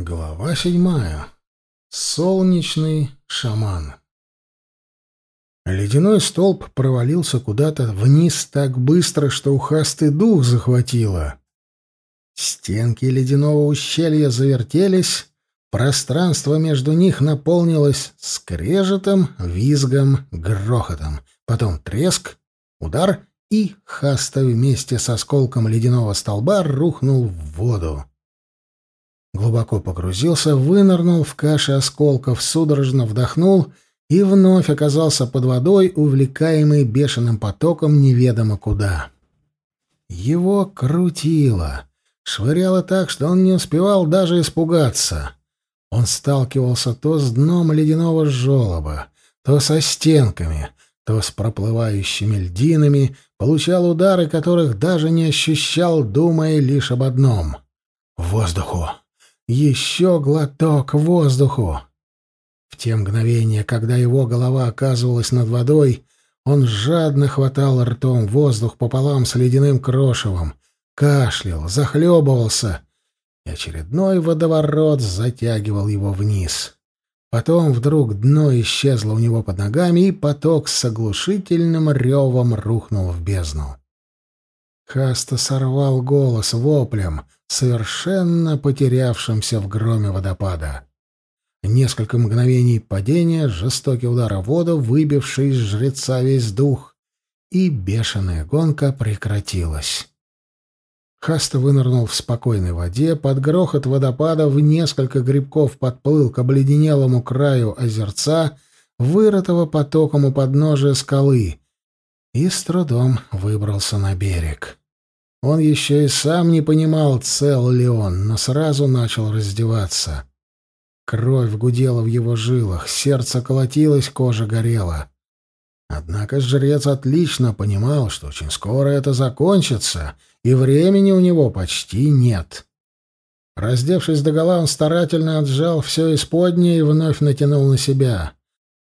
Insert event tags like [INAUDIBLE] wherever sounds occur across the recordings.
Глава седьмая. Солнечный шаман. Ледяной столб провалился куда-то вниз так быстро, что ухастый дух захватило. Стенки ледяного ущелья завертелись, пространство между них наполнилось скрежетом, визгом, грохотом, потом треск, удар, и Хаста вместе с осколком ледяного столба рухнул в воду глубоко погрузился, вынырнул в каше осколков, судорожно вдохнул и вновь оказался под водой, увлекаемый бешеным потоком неведомо куда. Его крутило, швыряло так, что он не успевал даже испугаться. Он сталкивался то с дном ледяного желоба, то со стенками, то с проплывающими льдинами, получал удары, которых даже не ощущал, думая лишь об одном — воздуху. Еще глоток воздуху. В те мгновения, когда его голова оказывалась над водой, он жадно хватал ртом воздух пополам с ледяным крошевом, кашлял, захлебывался, и очередной водоворот затягивал его вниз. Потом вдруг дно исчезло у него под ногами, и поток с оглушительным ревом рухнул в бездну. Хаста сорвал голос воплем — совершенно потерявшимся в громе водопада. Несколько мгновений падения, жестокий удар о воду, выбивший из жреца весь дух, и бешеная гонка прекратилась. Хаста вынырнул в спокойной воде, под грохот водопада в несколько грибков подплыл к обледенелому краю озерца, вырытого потоком у подножия скалы, и с трудом выбрался на берег. Он еще и сам не понимал, цел ли он, но сразу начал раздеваться. Кровь гудела в его жилах, сердце колотилось, кожа горела. Однако жрец отлично понимал, что очень скоро это закончится, и времени у него почти нет. Раздевшись догола, он старательно отжал все исподнее и вновь натянул на себя.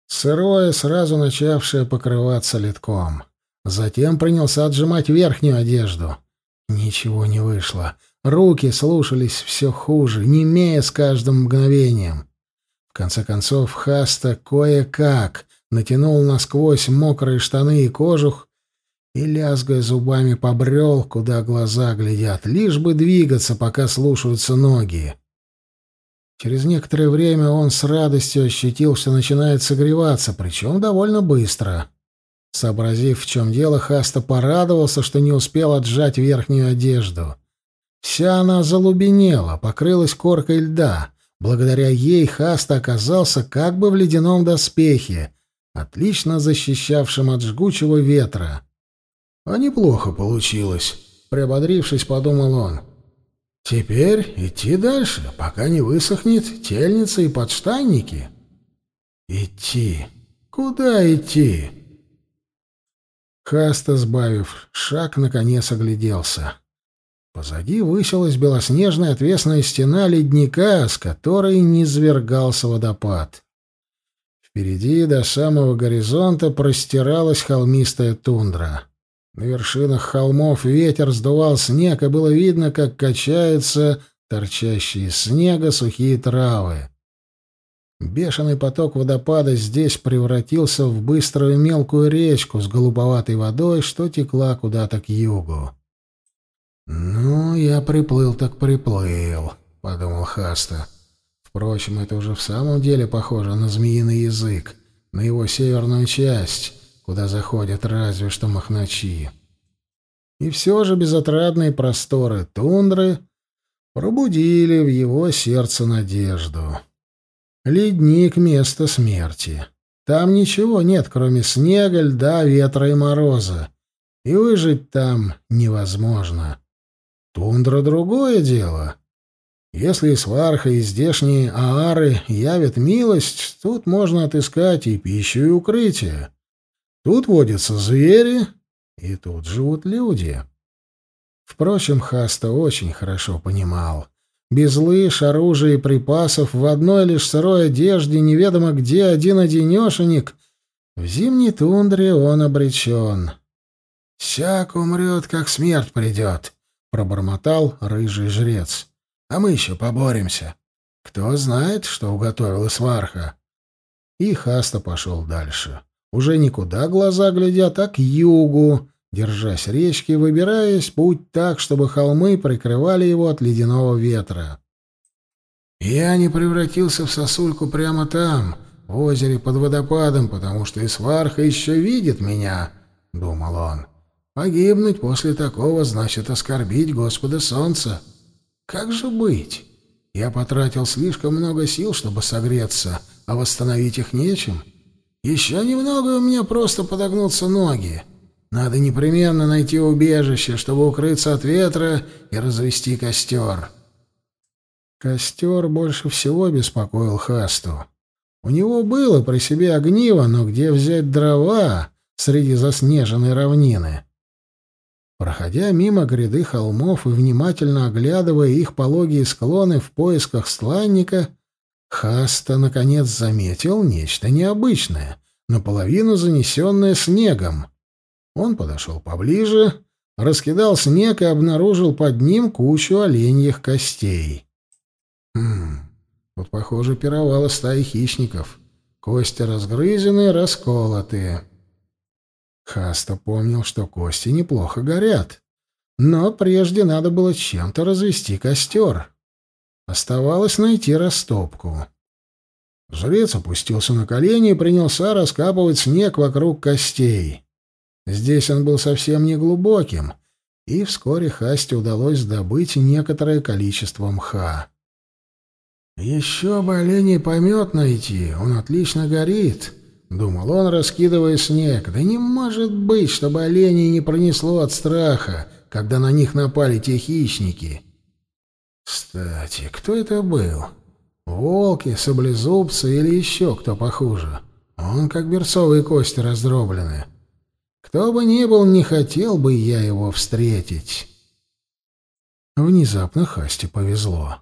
Сырое, сразу начавшее покрываться литком. Затем принялся отжимать верхнюю одежду — Ничего не вышло. Руки слушались все хуже, немея с каждым мгновением. В конце концов, Хаста кое-как натянул насквозь мокрые штаны и кожух и, лязгая зубами, побрел, куда глаза глядят, лишь бы двигаться, пока слушаются ноги. Через некоторое время он с радостью ощутил, что начинает согреваться, причем довольно быстро. Сообразив, в чем дело, Хаста порадовался, что не успел отжать верхнюю одежду. Вся она залубенела, покрылась коркой льда. Благодаря ей Хаста оказался как бы в ледяном доспехе, отлично защищавшем от жгучего ветра. «А неплохо получилось», — приободрившись, подумал он. «Теперь идти дальше, пока не высохнет тельница и подштанники». «Идти? Куда идти?» Каста, сбавив шаг, наконец огляделся. Позади высилась белоснежная отвесная стена ледника, с которой не низвергался водопад. Впереди до самого горизонта простиралась холмистая тундра. На вершинах холмов ветер сдувал снег, и было видно, как качаются торчащие из снега сухие травы. Бешеный поток водопада здесь превратился в быструю мелкую речку с голубоватой водой, что текла куда-то к югу. «Ну, я приплыл так приплыл», — подумал Хаста. Впрочем, это уже в самом деле похоже на змеиный язык, на его северную часть, куда заходят разве что махначи. И все же безотрадные просторы тундры пробудили в его сердце надежду. Ледник — место смерти. Там ничего нет, кроме снега, льда, ветра и мороза. И выжить там невозможно. Тундра — другое дело. Если сварха и здешние аары явят милость, тут можно отыскать и пищу, и укрытие. Тут водятся звери, и тут живут люди. Впрочем, Хаста очень хорошо понимал — без лыж, оружия и припасов, в одной лишь сырой одежде, неведомо где, один-одинешенек. В зимней тундре он обречен. «Всяк умрет, как смерть придет», — пробормотал рыжий жрец. «А мы еще поборемся. Кто знает, что уготовила сварха». И Хаста пошел дальше. Уже никуда глаза глядят, а к югу, держась речки, выбираясь путь так, чтобы холмы прикрывали его от ледяного ветра. Я не превратился в сосульку прямо там, в озере под водопадом, потому что Исварха еще видит меня, — думал он. Погибнуть после такого значит оскорбить Господа Солнца. Как же быть? Я потратил слишком много сил, чтобы согреться, а восстановить их нечем. Еще немного у меня просто подогнутся ноги. Надо непременно найти убежище, чтобы укрыться от ветра и развести костер. Костер больше всего беспокоил Хасту. У него было при себе огниво, но где взять дрова среди заснеженной равнины? Проходя мимо гряды холмов и внимательно оглядывая их пологие склоны в поисках сланника, Хаста, наконец, заметил нечто необычное, наполовину занесенное снегом. Он подошел поближе, раскидал снег и обнаружил под ним кучу оленьих костей. Хм, тут, похоже, пировала стаи хищников. Кости разгрызены, расколотые. Хаста помнил, что кости неплохо горят. Но прежде надо было чем-то развести костер. Оставалось найти растопку. Жрец опустился на колени и принялся раскапывать снег вокруг костей. Здесь он был совсем неглубоким, и вскоре Хасте удалось добыть некоторое количество мха. «Еще бы оленей помет найти, он отлично горит», — думал он, раскидывая снег. «Да не может быть, чтобы оленей не пронесло от страха, когда на них напали те хищники». «Кстати, кто это был? Волки, саблезубцы или еще кто похуже? Он как берцовые кости раздроблены». Кто бы ни был, не хотел бы я его встретить. Внезапно Хасте повезло.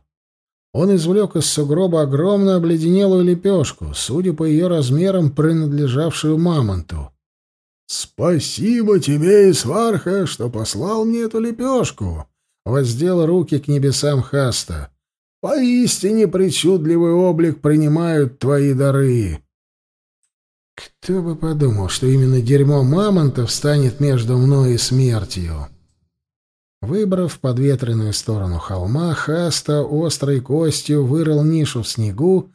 Он извлек из сугроба огромную обледенелую лепешку, судя по ее размерам, принадлежавшую мамонту. «Спасибо тебе, Исварха, что послал мне эту лепешку!» — воздел руки к небесам Хаста. «Поистине причудливый облик принимают твои дары!» Кто бы подумал, что именно дерьмо мамонта встанет между мной и смертью? Выбрав подветренную сторону холма, Хаста острой костью вырыл нишу в снегу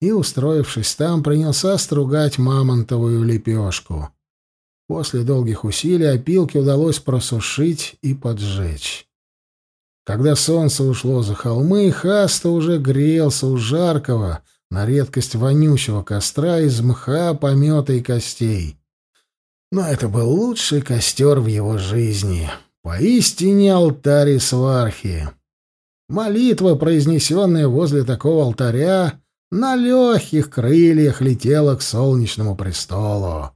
и, устроившись там, принялся стругать мамонтовую лепешку. После долгих усилий опилки удалось просушить и поджечь. Когда солнце ушло за холмы, Хаста уже грелся у жаркого, на редкость вонючего костра из мха, помета и костей. Но это был лучший костер в его жизни. Поистине алтарь свархи. Молитва, произнесенная возле такого алтаря, на легких крыльях летела к солнечному престолу.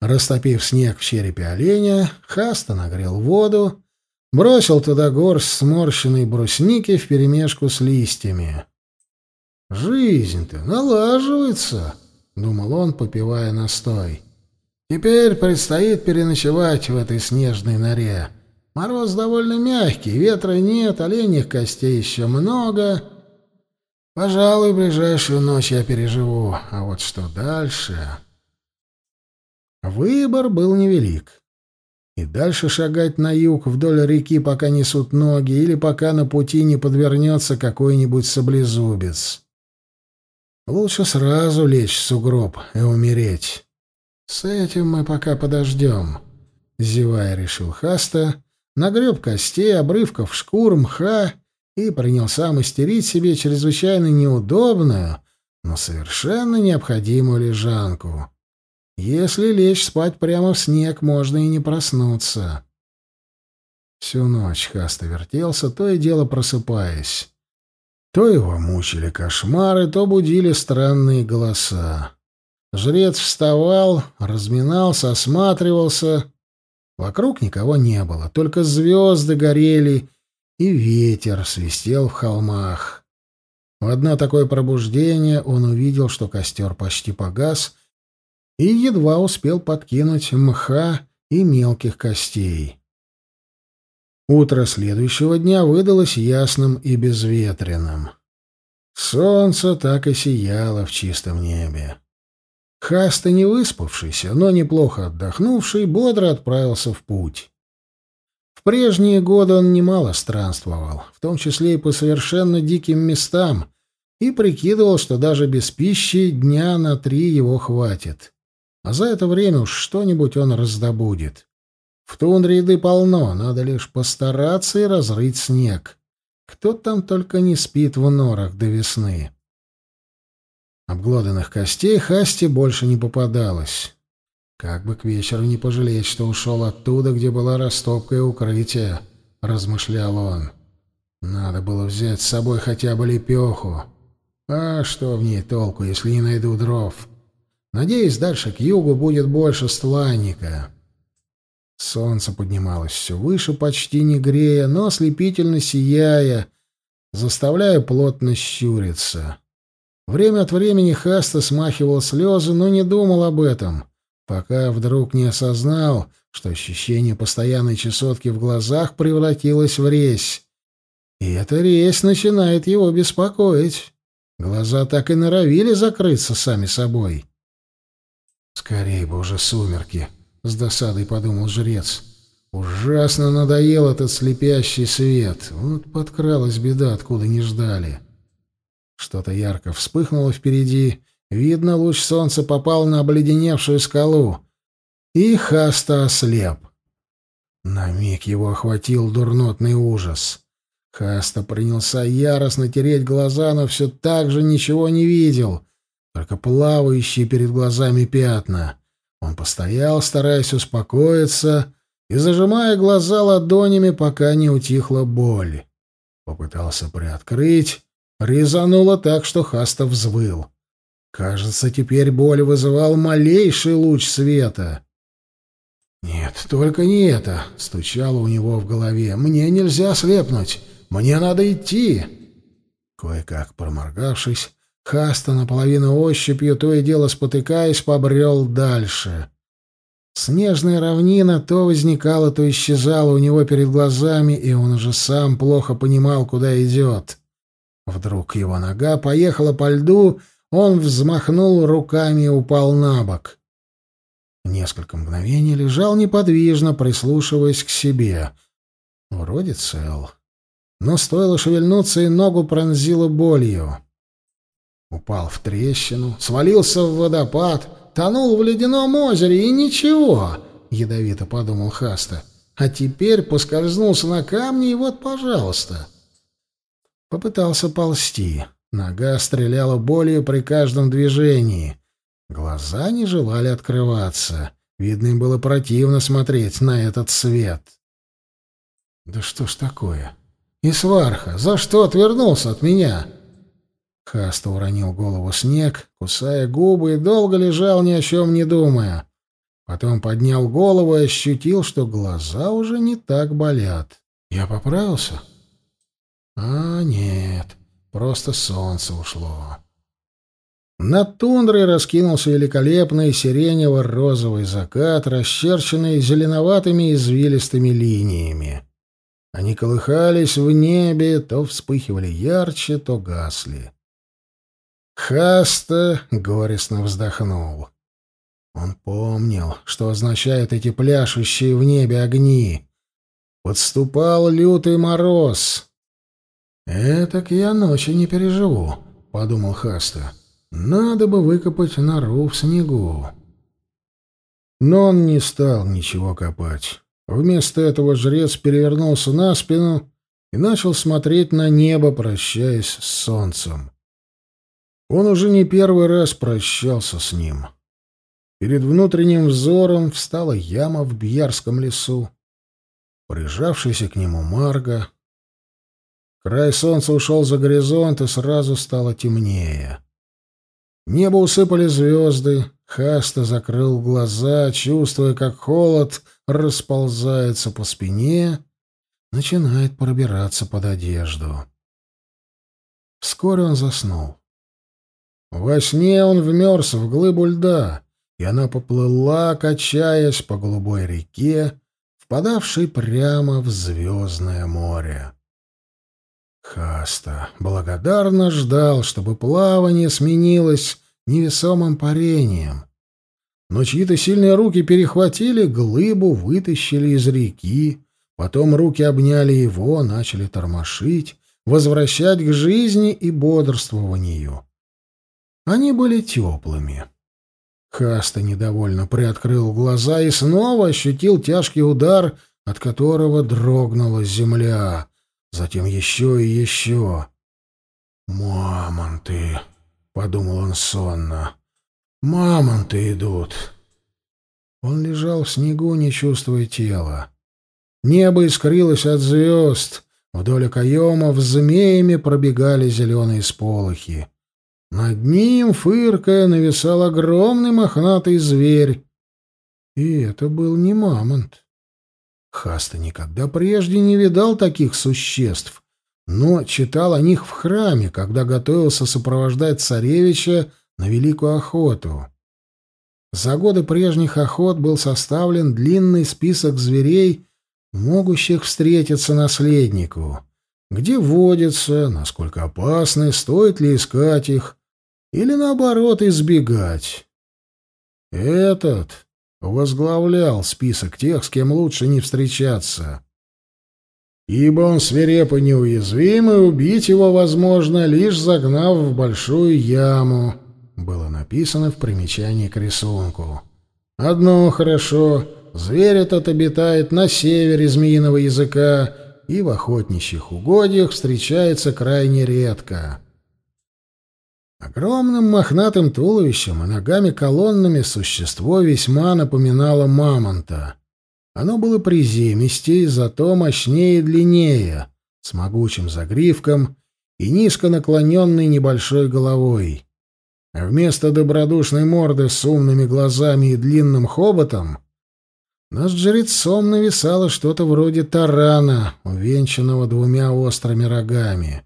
Растопив снег в черепе оленя, Хаста нагрел воду, бросил туда горсть сморщенной брусники вперемешку с листьями. «Жизнь-то налаживается», — думал он, попивая настой. «Теперь предстоит переночевать в этой снежной норе. Мороз довольно мягкий, ветра нет, оленьих костей еще много. Пожалуй, ближайшую ночь я переживу, а вот что дальше...» Выбор был невелик. И дальше шагать на юг вдоль реки, пока несут ноги, или пока на пути не подвернется какой-нибудь саблезубец. Лучше сразу лечь в сугроб и умереть. С этим мы пока подождем. Зевая решил Хаста, нагреб костей, обрывков шкур, мха и принялся мастерить себе чрезвычайно неудобную, но совершенно необходимую лежанку. Если лечь спать прямо в снег, можно и не проснуться. Всю ночь Хаста вертелся, то и дело просыпаясь. То его мучили кошмары, то будили странные голоса. Жрец вставал, разминался, осматривался. Вокруг никого не было, только звезды горели, и ветер свистел в холмах. В одно такое пробуждение он увидел, что костер почти погас, и едва успел подкинуть мха и мелких костей. Утро следующего дня выдалось ясным и безветренным. Солнце так и сияло в чистом небе. Хаста, не выспавшийся, но неплохо отдохнувший, бодро отправился в путь. В прежние годы он немало странствовал, в том числе и по совершенно диким местам, и прикидывал, что даже без пищи дня на три его хватит. А за это время уж что-нибудь он раздобудет. В тундре еды полно, надо лишь постараться и разрыть снег. Кто там только не спит в норах до весны. Обглоданных костей Хасти больше не попадалось. Как бы к вечеру не пожалеть, что ушел оттуда, где была растопка и укрытие, — размышлял он. Надо было взять с собой хотя бы лепеху. А что в ней толку, если не найду дров? Надеюсь, дальше к югу будет больше стланника. Солнце поднималось все выше, почти не грея, но ослепительно сияя, заставляя плотно щуриться. Время от времени Хаста смахивал слезы, но не думал об этом, пока вдруг не осознал, что ощущение постоянной чесотки в глазах превратилось в резь. И эта резь начинает его беспокоить. Глаза так и норовили закрыться сами собой. «Скорее бы уже сумерки», — с досадой подумал жрец. «Ужасно надоел этот слепящий свет. Вот подкралась беда, откуда не ждали». Что-то ярко вспыхнуло впереди. Видно, луч солнца попал на обледеневшую скалу. И Хаста ослеп. На миг его охватил дурнотный ужас. Хаста принялся яростно тереть глаза, но все так же ничего не видел, только плавающие перед глазами пятна. Он постоял, стараясь успокоиться, и зажимая глаза ладонями, пока не утихла боль. Попытался приоткрыть, резануло так, что Хастов взвыл. Кажется, теперь боль вызывал малейший луч света. «Нет, только не это!» — стучало у него в голове. «Мне нельзя слепнуть! Мне надо идти!» Кое-как проморгавшись, Каста, наполовину ощупью, то и дело спотыкаясь, побрел дальше. Снежная равнина то возникала, то исчезала у него перед глазами, и он уже сам плохо понимал, куда идет. Вдруг его нога поехала по льду, он взмахнул руками и упал на бок. Несколько мгновений лежал неподвижно, прислушиваясь к себе. Вроде цел. Но стоило шевельнуться, и ногу пронзило болью. Упал в трещину, свалился в водопад, тонул в ледяном озере и ничего, ядовито подумал Хаста. А теперь поскользнулся на камне и вот, пожалуйста. Попытался ползти. Нога стреляла болью при каждом движении. Глаза не желали открываться. Видно, им было противно смотреть на этот свет. Да что ж такое? И сварха за что отвернулся от меня? Хаста уронил голову снег, кусая губы, и долго лежал, ни о чем не думая. Потом поднял голову и ощутил, что глаза уже не так болят. «Я поправился?» «А, нет, просто солнце ушло». Над тундрой раскинулся великолепный сиренево-розовый закат, расчерченный зеленоватыми извилистыми линиями. Они колыхались в небе, то вспыхивали ярче, то гасли. Хаста горестно вздохнул. Он помнил, что означают эти пляшущие в небе огни. Подступал лютый мороз. «Этак я ночи не переживу», — подумал Хаста. «Надо бы выкопать нору в снегу». Но он не стал ничего копать. Вместо этого жрец перевернулся на спину и начал смотреть на небо, прощаясь с солнцем. Он уже не первый раз прощался с ним. Перед внутренним взором встала яма в Бьярском лесу, прижавшийся к нему Марга. Край солнца ушел за горизонт, и сразу стало темнее. Небо усыпали звезды, Хаста закрыл глаза, чувствуя, как холод расползается по спине, начинает пробираться под одежду. Вскоре он заснул. Во сне он вмерз в глыбу льда, и она поплыла, качаясь по голубой реке, впадавшей прямо в звездное море. Хаста благодарно ждал, чтобы плавание сменилось невесомым парением. Но чьи-то сильные руки перехватили глыбу, вытащили из реки, потом руки обняли его, начали тормошить, возвращать к жизни и бодрствованию. Они были теплыми. Хаста недовольно приоткрыл глаза и снова ощутил тяжкий удар, от которого дрогнула земля. Затем еще и еще. «Мамонты!» — подумал он сонно. «Мамонты идут!» Он лежал в снегу, не чувствуя тела. Небо искрилось от звезд. Вдоль окоемов змеями пробегали зеленые сполохи. Над ним, фыркая, нависал огромный мохнатый зверь. И это был не мамонт. Хаста никогда прежде не видал таких существ, но читал о них в храме, когда готовился сопровождать царевича на великую охоту. За годы прежних охот был составлен длинный список зверей, могущих встретиться наследнику. Где водятся, насколько опасны, стоит ли искать их, или, наоборот, избегать. Этот возглавлял список тех, с кем лучше не встречаться. Ибо он свирепо неуязвим, и убить его возможно, лишь загнав в большую яму, было написано в примечании к рисунку. Одно хорошо, зверь этот обитает на севере змеиного языка и в охотничьих угодьях встречается крайне редко. Огромным мохнатым туловищем и ногами-колоннами существо весьма напоминало мамонта. Оно было приземистее, зато мощнее и длиннее, с могучим загривком и низко наклоненной небольшой головой. А вместо добродушной морды с умными глазами и длинным хоботом над жрецом нависало что-то вроде тарана, увенчанного двумя острыми рогами.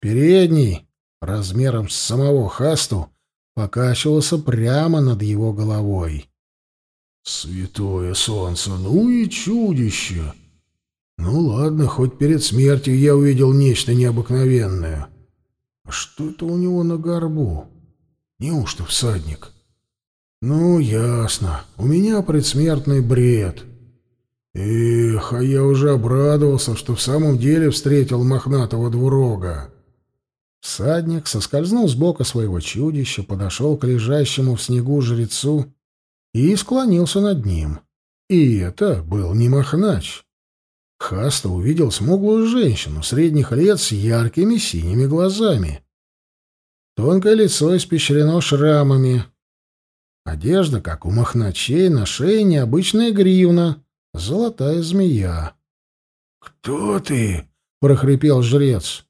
Передний размером с самого Хасту, покачивался прямо над его головой. «Святое солнце! Ну и чудище!» «Ну ладно, хоть перед смертью я увидел нечто необыкновенное. А что это у него на горбу? Неужто всадник?» «Ну, ясно. У меня предсмертный бред». Эх, а я уже обрадовался, что в самом деле встретил мохнатого двурога. Всадник соскользнул с бока своего чудища, подошел к лежащему в снегу жрецу и склонился над ним. И это был не Махнач. Хаста увидел смуглую женщину средних лет с яркими синими глазами. Тонкое лицо испещрено шрамами. Одежда, как у махначей, на шее необычная гривна, золотая змея. «Кто ты?» — прохрипел жрец.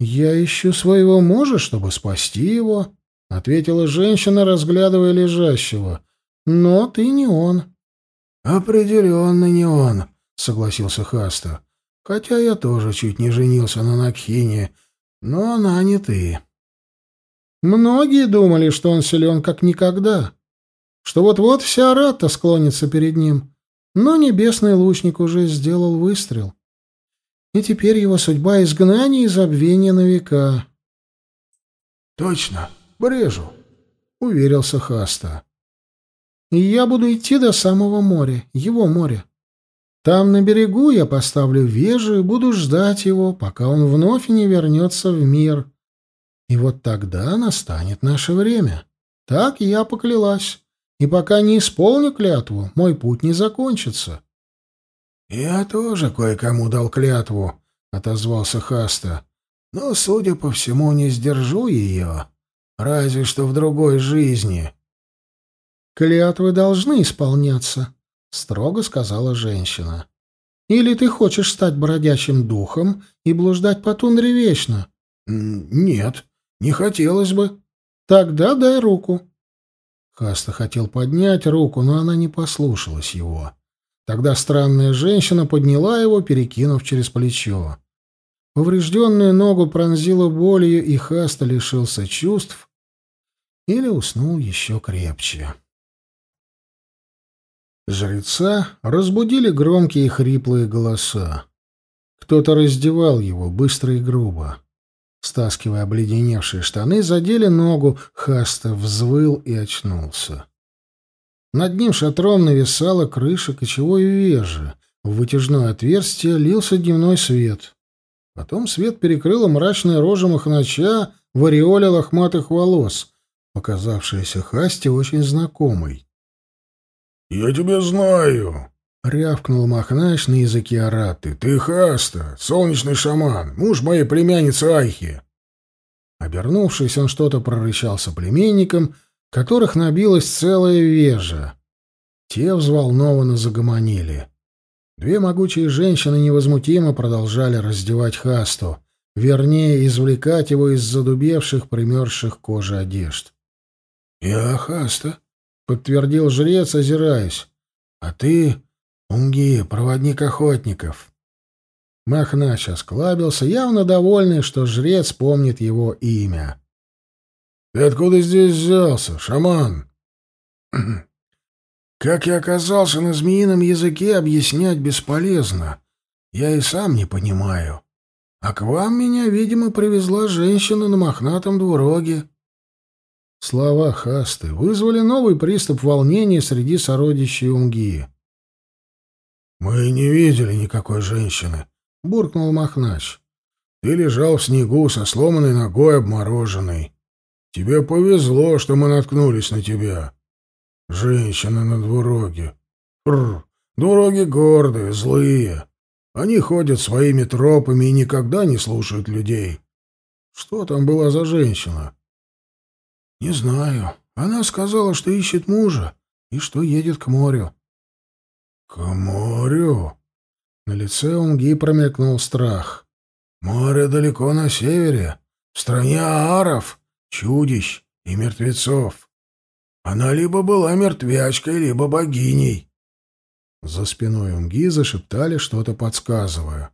«Я ищу своего мужа, чтобы спасти его», — ответила женщина, разглядывая лежащего. «Но ты не он». «Определенно не он», — согласился Хаста. «Хотя я тоже чуть не женился на Накхине, но она не ты». Многие думали, что он силен как никогда, что вот-вот вся рата склонится перед ним, но небесный лучник уже сделал выстрел и теперь его судьба — изгнание и забвение на века. — Точно, брежу, — уверился Хаста. И — Я буду идти до самого моря, его моря. Там, на берегу, я поставлю вежу и буду ждать его, пока он вновь не вернется в мир. И вот тогда настанет наше время. Так я поклялась. И пока не исполню клятву, мой путь не закончится. — «Я тоже кое-кому дал клятву», — отозвался Хаста. «Но, судя по всему, не сдержу ее. Разве что в другой жизни». «Клятвы должны исполняться», — строго сказала женщина. «Или ты хочешь стать бродячим духом и блуждать по тундре вечно?» «Нет, не хотелось бы». «Тогда дай руку». Хаста хотел поднять руку, но она не послушалась его. Тогда странная женщина подняла его, перекинув через плечо. Поврежденную ногу пронзила болью, и Хаста лишился чувств или уснул еще крепче. Жреца разбудили громкие хриплые голоса. Кто-то раздевал его быстро и грубо. Стаскивая обледеневшие штаны, задели ногу, Хаста взвыл и очнулся. Над ним шатром нависала крыша кочевой вежи. В вытяжное отверстие лился дневной свет. Потом свет перекрыла мрачная рожа махнача в ореоле лохматых волос, показавшаяся Хасте очень знакомой. «Я тебя знаю!» — рявкнул Махнач на языке араты. «Ты Хаста, солнечный шаман, муж моей племянницы Айхи!» Обернувшись, он что-то прорычал соплеменникам. — которых набилась целая вежа. Те взволнованно загомонили. Две могучие женщины невозмутимо продолжали раздевать Хасту, вернее, извлекать его из задубевших, примерзших кожи одежд. — Я Хаста, — подтвердил жрец, озираясь. — А ты — Унги, проводник охотников. Махнач осклабился, явно довольный, что жрец помнит его имя. Ты откуда здесь взялся, шаман? [CLEARS THROAT] Как я оказался на змеином языке, объяснять бесполезно. Я и сам не понимаю. А к вам меня, видимо, привезла женщина на мохнатом двуроге. Слова Хасты вызвали новый приступ волнения среди сородичей Умгии. «Мы не видели никакой женщины», — буркнул Махнач. «Ты лежал в снегу со сломанной ногой обмороженной. Тебе повезло, что мы наткнулись на тебя. Женщины на двуроге. Пррр. Двуроги гордые, злые. Они ходят своими тропами и никогда не слушают людей. Что там была за женщина? Не знаю. Она сказала, что ищет мужа и что едет к морю. К морю? На лице Унги промелькнул страх. Море далеко на севере, в стране ааров чудищ и мертвецов. Она либо была мертвячкой, либо богиней. За спиной Умги зашептали, что-то подсказывая.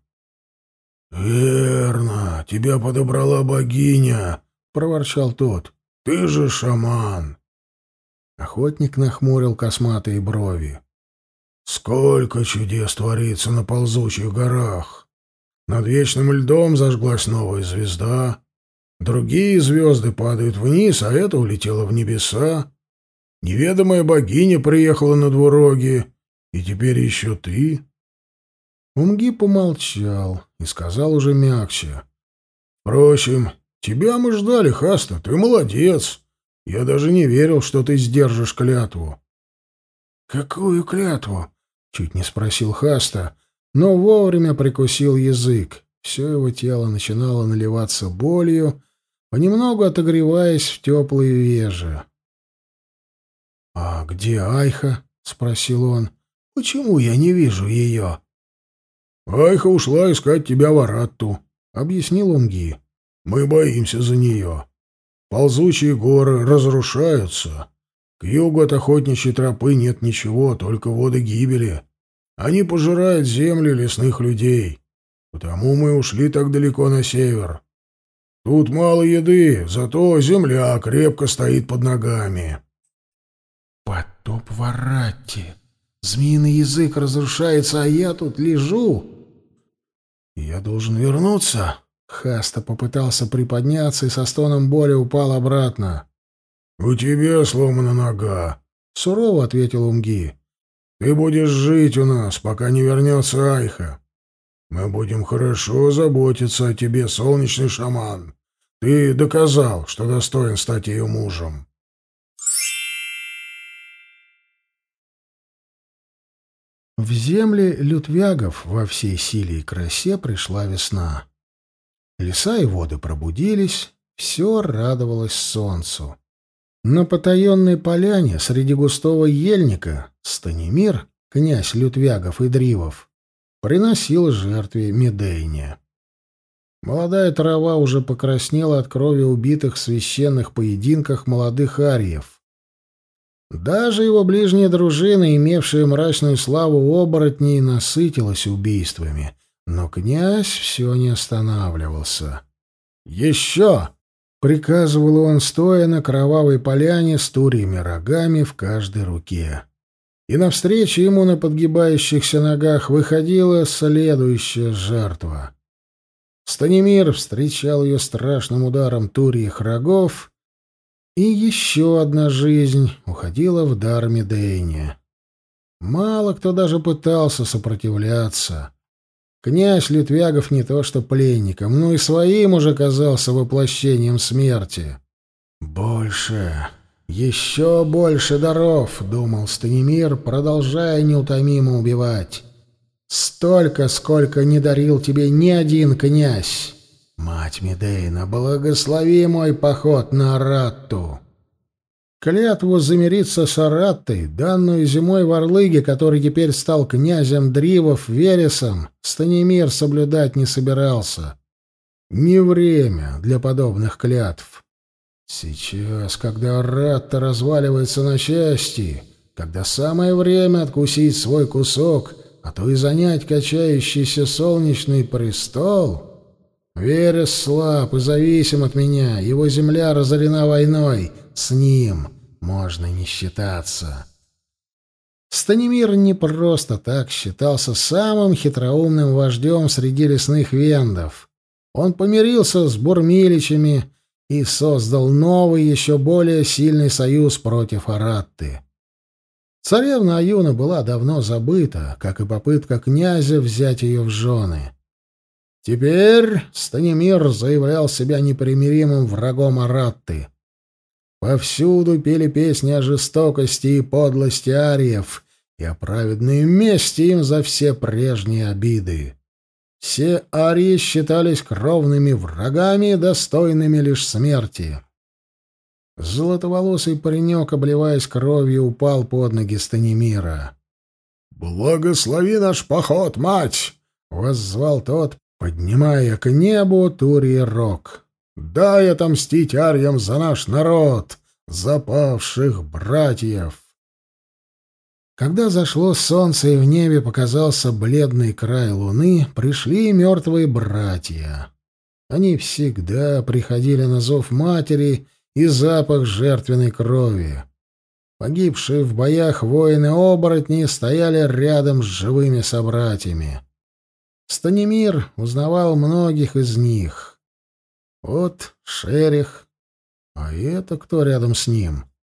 «Верно, тебя подобрала богиня», — проворчал тот. «Ты же шаман». Охотник нахмурил косматые брови. «Сколько чудес творится на ползучих горах! Над вечным льдом зажглась новая звезда, Другие звезды падают вниз, а эта улетела в небеса. Неведомая богиня приехала на двуроги, и теперь еще ты. Умги помолчал и сказал уже мягче. «Впрочем, тебя мы ждали, Хаста, ты молодец. Я даже не верил, что ты сдержишь клятву». «Какую клятву?» — чуть не спросил Хаста, но вовремя прикусил язык. Все его тело начинало наливаться болью, понемногу отогреваясь в теплой веже. «А где Айха?» — спросил он. «Почему я не вижу ее?» «Айха ушла искать тебя в Аратту», — объяснил Унги. «Мы боимся за нее. Ползучие горы разрушаются. К югу от охотничьей тропы нет ничего, только воды гибели. Они пожирают земли лесных людей. Потому мы ушли так далеко на север. Тут мало еды, зато земля крепко стоит под ногами. Потоп Варатти. Змеиный язык разрушается, а я тут лежу. Я должен вернуться. Хаста попытался приподняться и со стоном боли упал обратно. «У тебя сломана нога», — сурово ответил Умги. «Ты будешь жить у нас, пока не вернется Айха». Мы будем хорошо заботиться о тебе, солнечный шаман. Ты доказал, что достоин стать ее мужем. В земли лютвягов во всей силе и красе пришла весна. Леса и воды пробудились, все радовалось солнцу. На потаенной поляне среди густого ельника Станимир, князь Лютвягов и Дривов, приносил жертве Медейне. Молодая трава уже покраснела от крови убитых в священных поединках молодых арьев. Даже его ближняя дружина, имевшая мрачную славу оборотней, насытилась убийствами. Но князь все не останавливался. «Еще!» — приказывал он, стоя на кровавой поляне с турьями рогами в каждой руке и навстречу ему на подгибающихся ногах выходила следующая жертва. Станимир встречал ее страшным ударом турьих рогов, и еще одна жизнь уходила в дар Медейне. Мало кто даже пытался сопротивляться. Князь Литвягов не то что пленником, но и своим уже казался воплощением смерти. «Больше!» «Еще больше даров», — думал Станимир, продолжая неутомимо убивать. «Столько, сколько не дарил тебе ни один князь! Мать Медейна, благослови мой поход на Аратту!» Клятву замириться с Араттой, данную зимой в Орлыге, который теперь стал князем Дривов Вересом, Станимир соблюдать не собирался. Не время для подобных клятв. Сейчас, когда рад-то разваливается на части, когда самое время откусить свой кусок, а то и занять качающийся солнечный престол, Верес слаб и зависим от меня, его земля разорена войной, с ним можно не считаться. Станимир не просто так считался самым хитроумным вождем среди лесных вендов. Он помирился с бурмиличами, и создал новый, еще более сильный союз против Аратты. Царевна Аюна была давно забыта, как и попытка князя взять ее в жены. Теперь Станимир заявлял себя непримиримым врагом Аратты. Повсюду пели песни о жестокости и подлости ариев и о праведной мести им за все прежние обиды. Все арии считались кровными врагами, достойными лишь смерти. Золотоволосый паренек, обливаясь кровью, упал под ноги Станимира. «Благослови наш поход, мать!» — воззвал тот, поднимая к небу Турий Рок. «Дай отомстить арьям за наш народ, за павших братьев!» Когда зашло солнце и в небе показался бледный край луны, пришли мертвые братья. Они всегда приходили на зов матери и запах жертвенной крови. Погибшие в боях воины-оборотни стояли рядом с живыми собратьями. Станимир узнавал многих из них. Вот Шерих. А это кто рядом с ним? —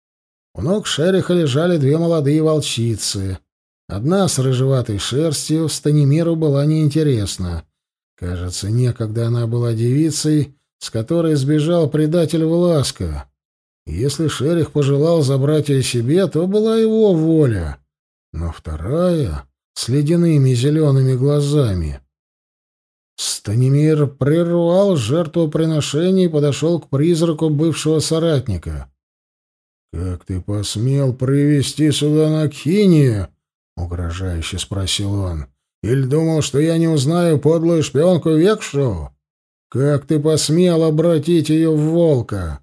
у ног шериха лежали две молодые волчицы. Одна с рыжеватой шерстью Станимиру была неинтересна. Кажется, некогда она была девицей, с которой сбежал предатель Власка. Если шерих пожелал забрать ее себе, то была его воля. Но вторая — с ледяными зелеными глазами. Станимир прервал жертвоприношение и подошел к призраку бывшего соратника — «Как ты посмел привести сюда Накиния?» — угрожающе спросил он. «Или думал, что я не узнаю подлую шпионку Векшу? Как ты посмел обратить ее в волка?»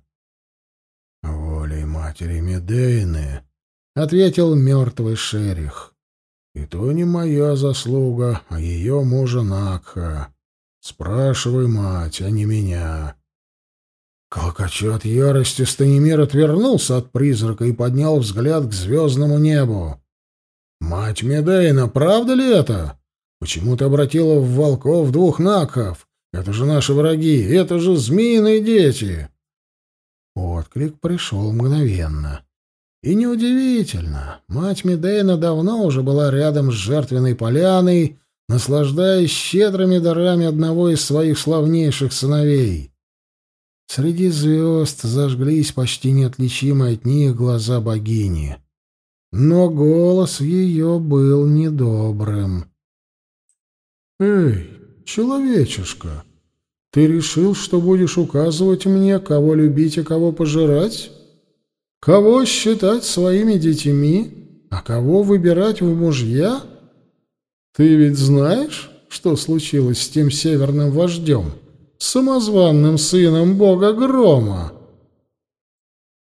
«Волей матери Медейны», — ответил мертвый шерих. «И то не моя заслуга, а ее мужа Накха. Спрашивай мать, а не меня. Клокоча от ярости, Станимир отвернулся от призрака и поднял взгляд к звездному небу. «Мать Медейна, правда ли это? Почему ты обратила в волков двух наков? Это же наши враги, это же змеиные дети!» Отклик пришел мгновенно. И неудивительно, мать Медейна давно уже была рядом с жертвенной поляной, наслаждаясь щедрыми дарами одного из своих славнейших сыновей — Среди звезд зажглись почти неотличимые от них глаза богини. Но голос ее был недобрым. «Эй, человечишка, ты решил, что будешь указывать мне, кого любить и кого пожирать? Кого считать своими детьми, а кого выбирать в мужья? Ты ведь знаешь, что случилось с тем северным вождем?» самозванным сыном бога Грома.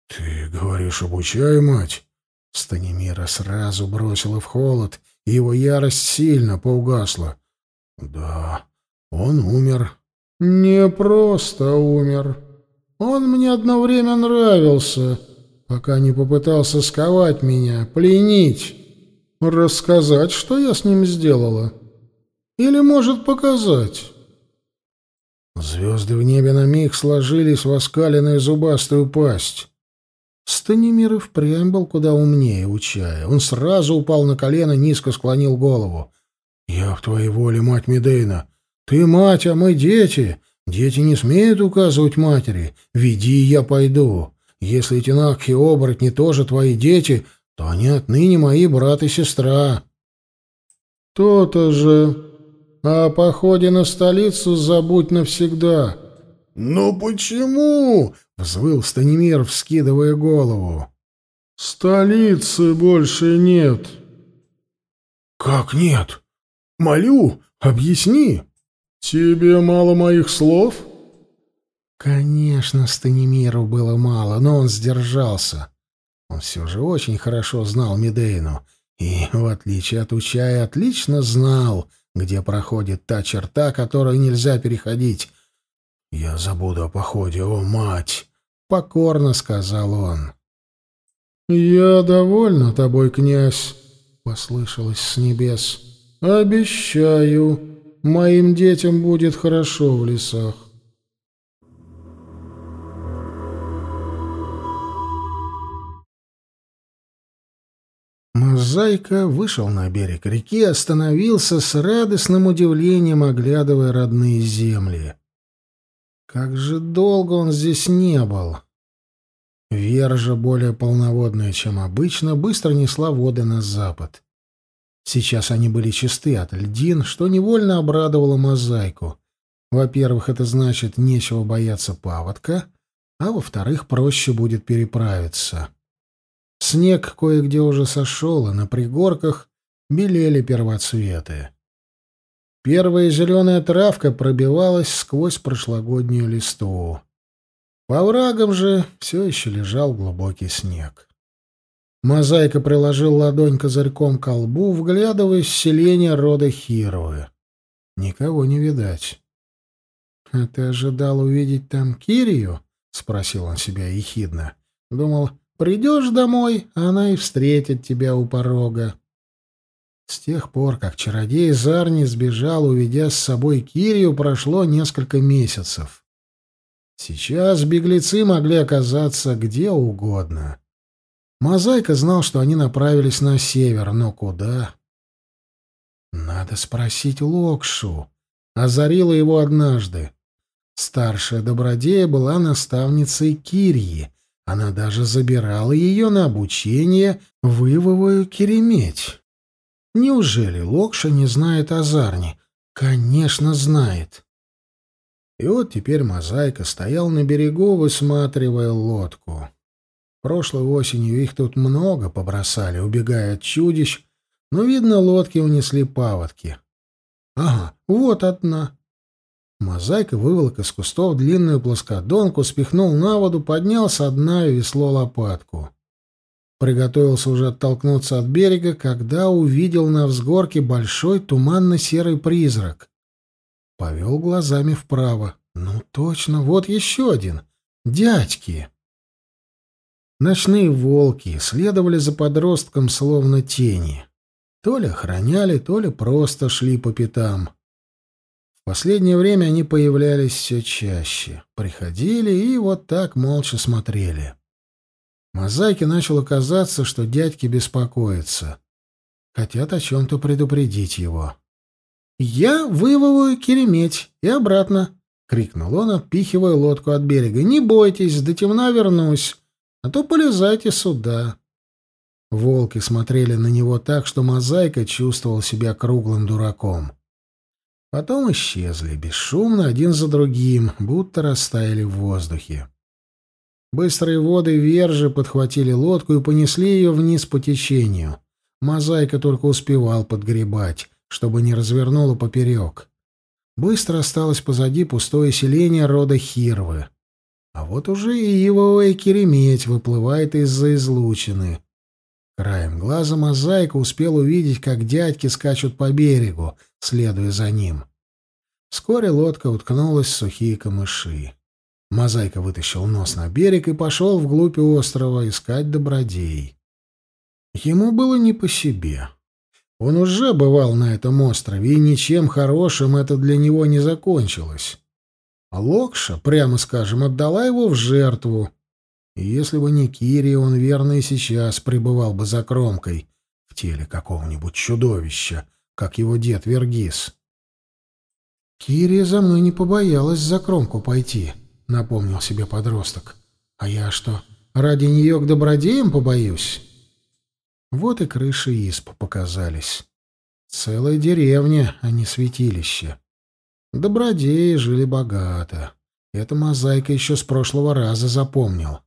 «Ты говоришь, обучай, мать!» Станимира сразу бросила в холод, и его ярость сильно поугасла. «Да, он умер». «Не просто умер. Он мне одно время нравился, пока не попытался сковать меня, пленить, рассказать, что я с ним сделала. Или, может, показать». Звезды в небе на миг сложились в оскаленную зубастую пасть. Станимир и впрямь был куда умнее у. Он сразу упал на колено, низко склонил голову. «Я в твоей воле, мать Медейна! Ты мать, а мы дети! Дети не смеют указывать матери. Веди, я пойду. Если эти накхи оборотни тоже твои дети, то они отныне мои брат и сестра». «То-то же!» а о походе на столицу забудь навсегда». Но почему?» — взвыл Станимир, вскидывая голову. «Столицы больше нет». «Как нет? Молю, объясни». «Тебе мало моих слов?» Конечно, Станимиру было мало, но он сдержался. Он все же очень хорошо знал Медейну и, в отличие от Учая, отлично знал — где проходит та черта, которую нельзя переходить. «Я забуду о походе, о мать!» — покорно сказал он. «Я довольна тобой, князь!» — послышалось с небес. «Обещаю, моим детям будет хорошо в лесах. Зайка вышел на берег реки, остановился с радостным удивлением, оглядывая родные земли. Как же долго он здесь не был! Вержа, более полноводная, чем обычно, быстро несла воды на запад. Сейчас они были чисты от льдин, что невольно обрадовало мозаику. Во-первых, это значит, нечего бояться паводка, а во-вторых, проще будет переправиться. Снег кое-где уже сошел, и на пригорках белели первоцветы. Первая зеленая травка пробивалась сквозь прошлогоднюю листву. По врагам же все еще лежал глубокий снег. Мозаика приложил ладонь козырьком к колбу, вглядываясь в селение рода Хировы. Никого не видать. «А — ты ожидал увидеть там Кирию? — спросил он себя ехидно. Думал, Придешь домой, она и встретит тебя у порога. С тех пор, как чародей Зарни сбежал, уведя с собой Кирию, прошло несколько месяцев. Сейчас беглецы могли оказаться где угодно. Мозаика знал, что они направились на север, но куда? Надо спросить Локшу. Озарила его однажды. Старшая добродея была наставницей Кирии, она даже забирала ее на обучение вывовую Кереметь. Неужели Локша не знает о Зарне? Конечно, знает. И вот теперь мозаика стоял на берегу, высматривая лодку. Прошлой осенью их тут много побросали, убегая от чудищ, но, видно, лодки унесли паводки. Ага, вот одна. Мозаика выволок из кустов длинную плоскодонку, спихнул на воду, поднял со дна и весло лопатку. Приготовился уже оттолкнуться от берега, когда увидел на взгорке большой туманно-серый призрак. Повел глазами вправо. Ну точно, вот еще один. Дядьки. Ночные волки следовали за подростком словно тени. То ли охраняли, то ли просто шли по пятам. В последнее время они появлялись все чаще, приходили и вот так молча смотрели. Мозаике начало казаться, что дядьки беспокоятся. Хотят о чем-то предупредить его. «Я вывалую Кереметь и обратно!» — крикнул он, отпихивая лодку от берега. «Не бойтесь, до темна вернусь, а то полезайте сюда!» Волки смотрели на него так, что Мозаика чувствовал себя круглым дураком. Потом исчезли, бесшумно один за другим, будто растаяли в воздухе. Быстрые воды Вержи подхватили лодку и понесли ее вниз по течению. Мозаика только успевал подгребать, чтобы не развернула поперек. Быстро осталось позади пустое селение рода Хирвы. А вот уже и его Кереметь выплывает из-за излучины. Краем глаза мозаика успел увидеть, как дядьки скачут по берегу, следуя за ним. Вскоре лодка уткнулась в сухие камыши. Мозаика вытащил нос на берег и пошел вглубь острова искать добродей. Ему было не по себе. Он уже бывал на этом острове, и ничем хорошим это для него не закончилось. А Локша, прямо скажем, отдала его в жертву, и если бы не Кири, он верно и сейчас пребывал бы за кромкой в теле какого-нибудь чудовища, как его дед Вергис. «Кири за мной не побоялась за кромку пойти», — напомнил себе подросток. «А я что, ради нее к добродеям побоюсь?» Вот и крыши исп показались. Целая деревня, а не святилище. Добродеи жили богато. Эта мозаика еще с прошлого раза запомнил.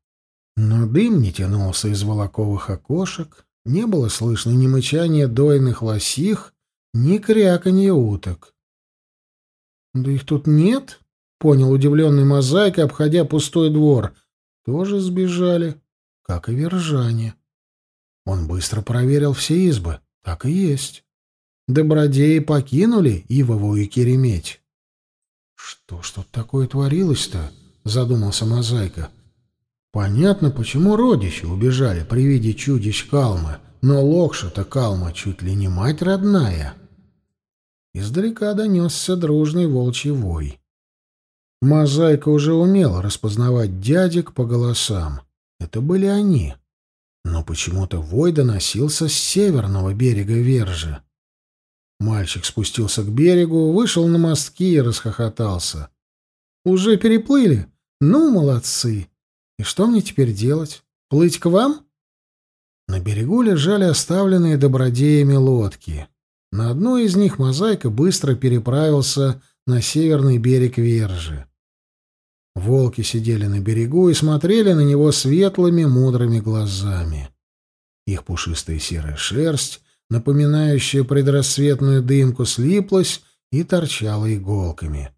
Но дым не тянулся из волоковых окошек, не было слышно ни мычания дойных лосих, ни кряканья уток. «Да их тут нет?» — понял удивленный мозаика, обходя пустой двор. «Тоже сбежали, как и вержане». Он быстро проверил все избы. Так и есть. Добродеи покинули Ивову и Кереметь. «Что ж тут такое творилось-то?» — задумался мозаика. — Понятно, почему родичи убежали при виде чудищ Калмы, но Локша-то Калма чуть ли не мать родная. Издалека донесся дружный волчий вой. Мозаика уже умела распознавать дядек по голосам. Это были они. Но почему-то вой доносился с северного берега Вержи. Мальчик спустился к берегу, вышел на мостки и расхохотался. «Уже переплыли? Ну, молодцы!» И что мне теперь делать? Плыть к вам? На берегу лежали оставленные добродеями лодки. На одной из них мозаика быстро переправился на северный берег Вержи. Волки сидели на берегу и смотрели на него светлыми, мудрыми глазами. Их пушистая серая шерсть, напоминающая предрассветную дымку, слиплась и торчала иголками.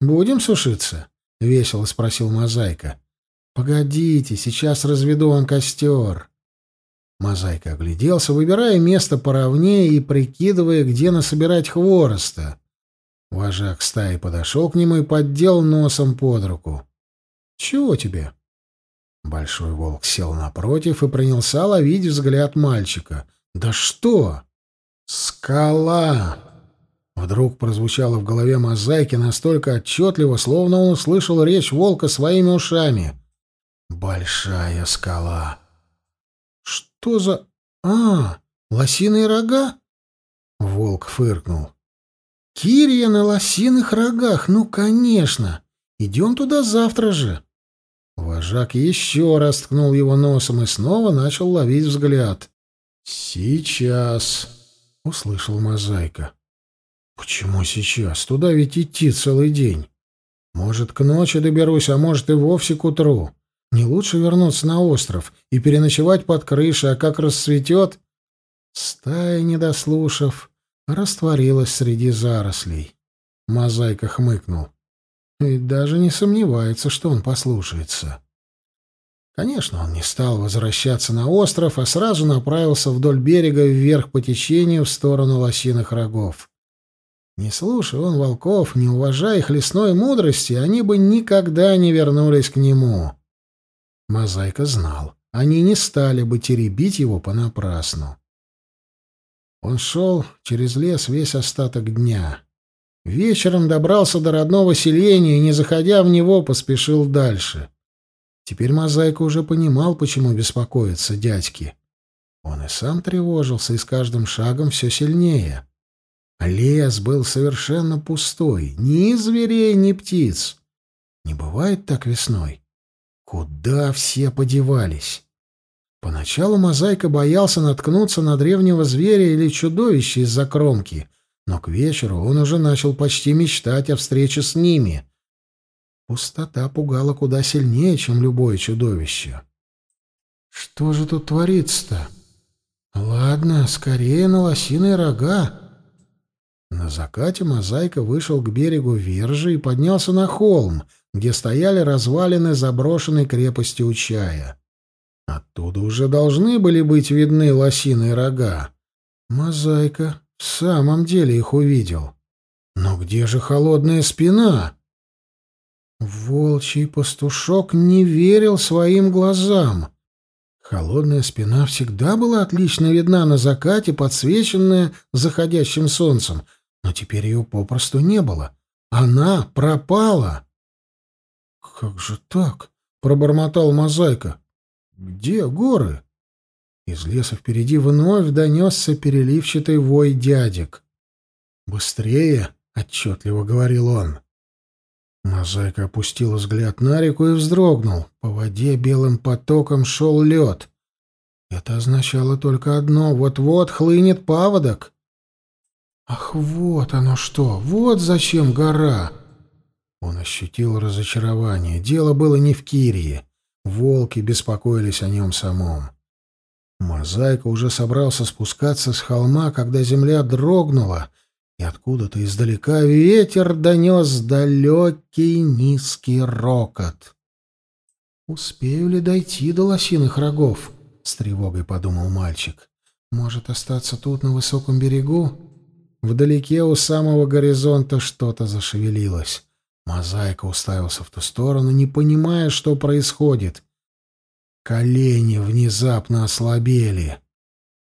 «Будем сушиться?» — весело спросил мозаика. «Погодите, сейчас разведу вам костер». Мозайка огляделся, выбирая место поровнее и прикидывая, где насобирать хвороста. Вожак стаи подошел к нему и поддел носом под руку. «Чего тебе?» Большой волк сел напротив и принялся ловить взгляд мальчика. «Да что?» «Скала!» Вдруг прозвучало в голове мозаики настолько отчетливо, словно он услышал речь волка своими ушами. Большая скала. Что за... А, лосиные рога? Волк фыркнул. Кирия на лосиных рогах, ну, конечно. Идем туда завтра же. Вожак еще раз ткнул его носом и снова начал ловить взгляд. «Сейчас!» — услышал мозаика. «Почему сейчас? Туда ведь идти целый день. Может, к ночи доберусь, а может, и вовсе к утру. Не лучше вернуться на остров и переночевать под крышей, а как расцветет... Стая, не дослушав, растворилась среди зарослей. Мозаика хмыкнул. И даже не сомневается, что он послушается. Конечно, он не стал возвращаться на остров, а сразу направился вдоль берега вверх по течению в сторону лосиных рогов. Не слушая он волков, не уважая их лесной мудрости, они бы никогда не вернулись к нему. Мозаика знал. Они не стали бы теребить его понапрасну. Он шел через лес весь остаток дня. Вечером добрался до родного селения и, не заходя в него, поспешил дальше. Теперь Мозаика уже понимал, почему беспокоятся дядьки. Он и сам тревожился, и с каждым шагом все сильнее. Лес был совершенно пустой, ни зверей, ни птиц. Не бывает так весной. Куда все подевались? Поначалу мозаика боялся наткнуться на древнего зверя или чудовище из-за кромки, но к вечеру он уже начал почти мечтать о встрече с ними. Пустота пугала куда сильнее, чем любое чудовище. «Что же тут творится-то? Ладно, скорее на лосиные рога!» На закате мозаика вышел к берегу Вержи и поднялся на холм — где стояли развалины заброшенной крепости Учая. Оттуда уже должны были быть видны лосиные рога. Мозаика в самом деле их увидел. Но где же холодная спина? Волчий пастушок не верил своим глазам. Холодная спина всегда была отлично видна на закате, подсвеченная заходящим солнцем, но теперь ее попросту не было. Она пропала. «Как же так?» — пробормотал мозаика. «Где горы?» Из леса впереди вновь донесся переливчатый вой дядек. «Быстрее!» — отчетливо говорил он. Мозаика опустил взгляд на реку и вздрогнул. По воде белым потоком шел лед. Это означало только одно — вот-вот хлынет паводок. «Ах, вот оно что! Вот зачем гора!» Он ощутил разочарование. Дело было не в Кирии. Волки беспокоились о нем самом. Мозаика уже собрался спускаться с холма, когда земля дрогнула, и откуда-то издалека ветер донес далекий низкий рокот. «Успею ли дойти до лосиных рогов?» — с тревогой подумал мальчик. «Может, остаться тут, на высоком берегу?» Вдалеке у самого горизонта что-то зашевелилось. Мозаика уставился в ту сторону, не понимая, что происходит. Колени внезапно ослабели.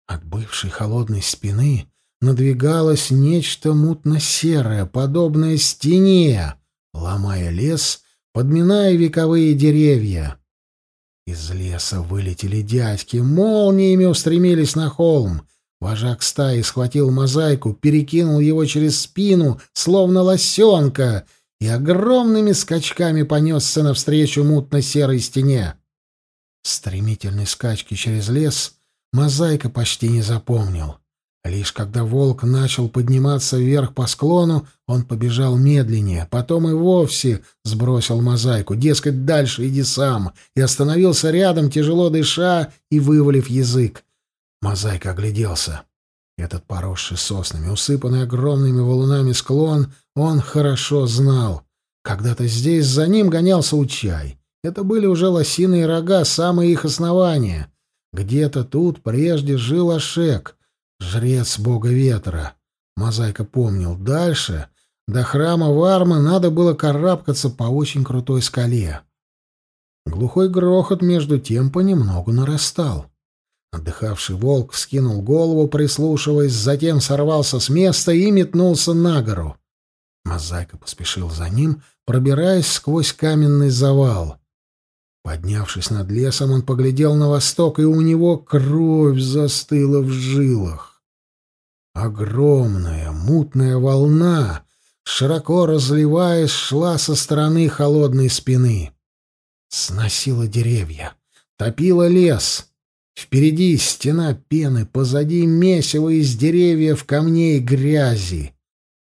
От бывшей холодной спины надвигалось нечто мутно-серое, подобное стене, ломая лес, подминая вековые деревья. Из леса вылетели дядьки, молниями устремились на холм. Вожак стаи схватил мозаику, перекинул его через спину, словно лосенка, и огромными скачками понесся навстречу мутно-серой стене. Стремительной скачки через лес мозаика почти не запомнил. Лишь когда волк начал подниматься вверх по склону, он побежал медленнее, потом и вовсе сбросил мозаику, дескать, дальше иди сам, и остановился рядом, тяжело дыша и вывалив язык. Мозаика огляделся. Этот поросший соснами, усыпанный огромными валунами склон — он хорошо знал. Когда-то здесь за ним гонялся Учай. Это были уже лосиные рога, самые их основания. Где-то тут прежде жил Ашек, жрец бога ветра. Мозаика помнил. Дальше до храма Варма надо было карабкаться по очень крутой скале. Глухой грохот между тем понемногу нарастал. Отдыхавший волк вскинул голову, прислушиваясь, затем сорвался с места и метнулся на гору. Мозаика поспешил за ним, пробираясь сквозь каменный завал. Поднявшись над лесом, он поглядел на восток, и у него кровь застыла в жилах. Огромная мутная волна, широко разливаясь, шла со стороны холодной спины. Сносила деревья, топила лес. Впереди стена пены, позади месиво из деревьев, камней, грязи.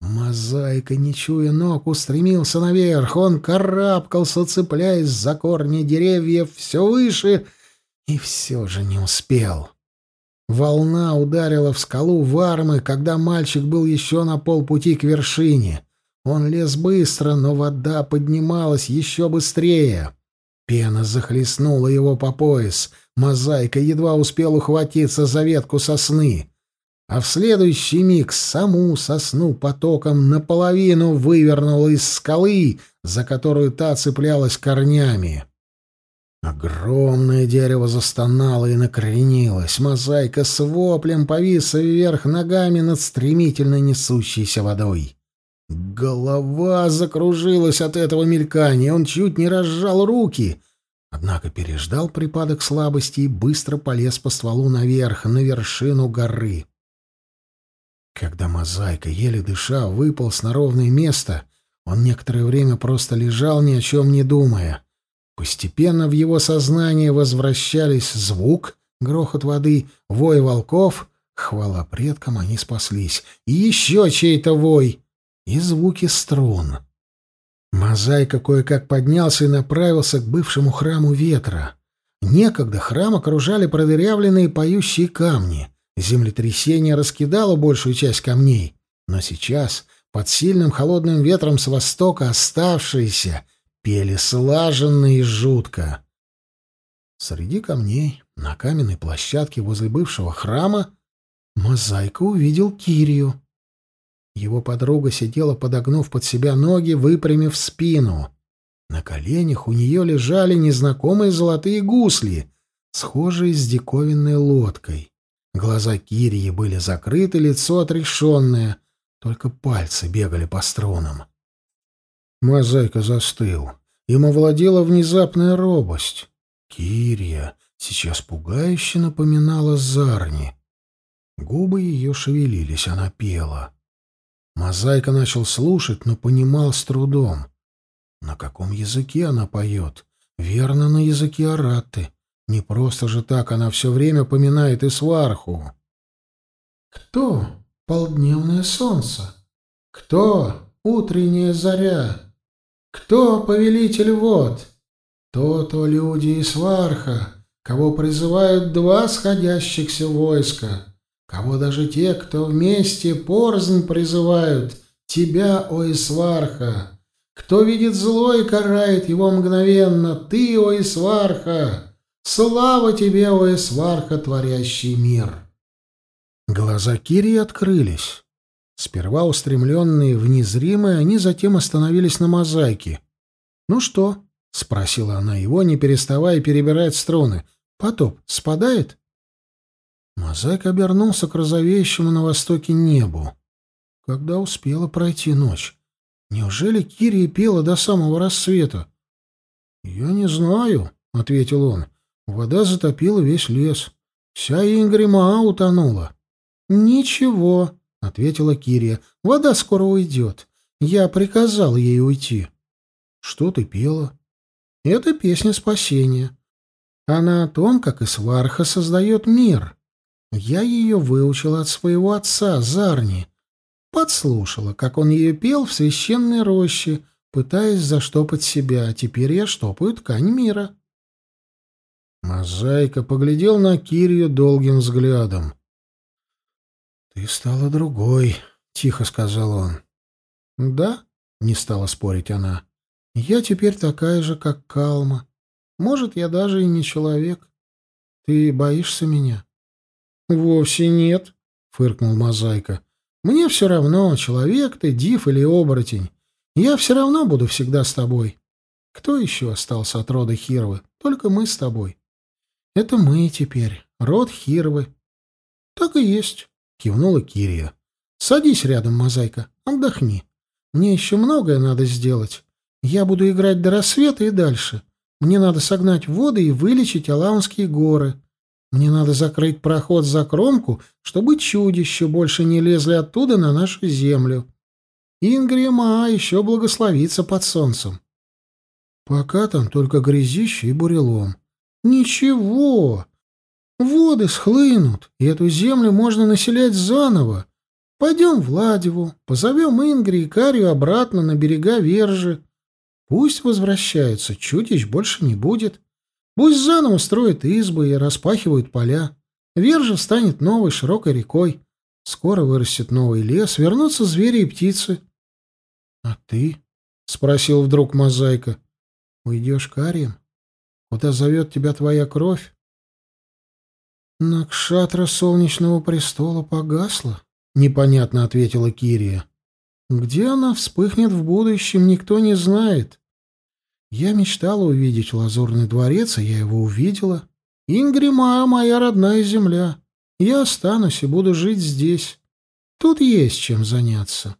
Мозаика, не чуя ног, устремился наверх. Он карабкался, цепляясь за корни деревьев все выше, и все же не успел. Волна ударила в скалу Вармы, когда мальчик был еще на полпути к вершине. Он лез быстро, но вода поднималась еще быстрее. Пена захлестнула его по пояс. Мозаика едва успел ухватиться за ветку сосны а в следующий миг саму сосну потоком наполовину вывернула из скалы, за которую та цеплялась корнями. Огромное дерево застонало и накренилось. Мозаика с воплем повисла вверх ногами над стремительно несущейся водой. Голова закружилась от этого мелькания, он чуть не разжал руки. Однако переждал припадок слабости и быстро полез по стволу наверх, на вершину горы. Когда мозаика, еле дыша, выполз на ровное место, он некоторое время просто лежал, ни о чем не думая. Постепенно в его сознание возвращались звук, грохот воды, вой волков. Хвала предкам, они спаслись. И еще чей-то вой. И звуки струн. Мозаика кое-как поднялся и направился к бывшему храму ветра. Некогда храм окружали продырявленные поющие камни — Землетрясение раскидало большую часть камней, но сейчас под сильным холодным ветром с востока оставшиеся пели слаженно и жутко. Среди камней на каменной площадке возле бывшего храма мозаика увидел Кирию. Его подруга сидела, подогнув под себя ноги, выпрямив спину. На коленях у нее лежали незнакомые золотые гусли, схожие с диковинной лодкой. Глаза Кирии были закрыты, лицо отрешенное, только пальцы бегали по струнам. Мозаика застыл. Им овладела внезапная робость. Кирия сейчас пугающе напоминала Зарни. Губы ее шевелились, она пела. Мозаика начал слушать, но понимал с трудом. На каком языке она поет? Верно, на языке араты. Не просто же так она все время поминает Сварху. Кто полдневное солнце? Кто утренняя заря? Кто повелитель вод? То-то люди и Сварха, кого призывают два сходящихся войска, кого даже те, кто вместе порзнь призывают, тебя, о Исварха. Кто видит зло и карает его мгновенно, ты, о Исварха. Слава тебе, о Исварха, творящий мир!» Глаза Кири открылись. Сперва устремленные в незримое, они затем остановились на мозаике. «Ну что?» — спросила она его, не переставая перебирать струны. «Потоп спадает?» Мозаик обернулся к розовеющему на востоке небу. Когда успела пройти ночь? Неужели Кирия пела до самого рассвета? — Я не знаю, — ответил он. Вода затопила весь лес. Вся Ингрима утонула. «Ничего», — ответила Кирия, — «вода скоро уйдет. Я приказал ей уйти». «Что ты пела?» «Это песня спасения. Она о том, как Исварха создает мир. Я ее выучила от своего отца, Зарни. Подслушала, как он ее пел в священной роще, пытаясь заштопать себя, а теперь я штопаю ткань мира». Можайка поглядел на Кирию долгим взглядом. «Ты стала другой», — тихо сказал он. «Да», — не стала спорить она, — «я теперь такая же, как Калма. Может, я даже и не человек. Ты боишься меня?» «Вовсе нет», — фыркнул Мозайка. «Мне все равно, человек ты, див или оборотень. Я все равно буду всегда с тобой. Кто еще остался от рода Хировы? Только мы с тобой. Это мы теперь, род Хировы. — Так и есть, — кивнула Кирия. — Садись рядом, мозаика, отдохни. Мне еще многое надо сделать. Я буду играть до рассвета и дальше. Мне надо согнать воды и вылечить Алаунские горы. Мне надо закрыть проход за кромку, чтобы чудища больше не лезли оттуда на нашу землю. Ингрима еще благословится под солнцем. Пока там только грязище и бурелом. Ничего. Воды схлынут, и эту землю можно населять заново. Пойдем в Ладеву, позовем Ингри и Карию обратно на берега Вержи. Пусть возвращаются, чудищ больше не будет. Пусть заново строят избы и распахивают поля. Вержа станет новой широкой рекой. Скоро вырастет новый лес, вернутся звери и птицы. — А ты? — спросил вдруг Мозайка. — Уйдешь к Ариям? куда зовет тебя твоя кровь? «Накшатра солнечного престола погасла», — непонятно ответила Кирия. «Где она вспыхнет в будущем, никто не знает. Я мечтала увидеть лазурный дворец, а я его увидела. Ингрима — моя родная земля. Я останусь и буду жить здесь. Тут есть чем заняться».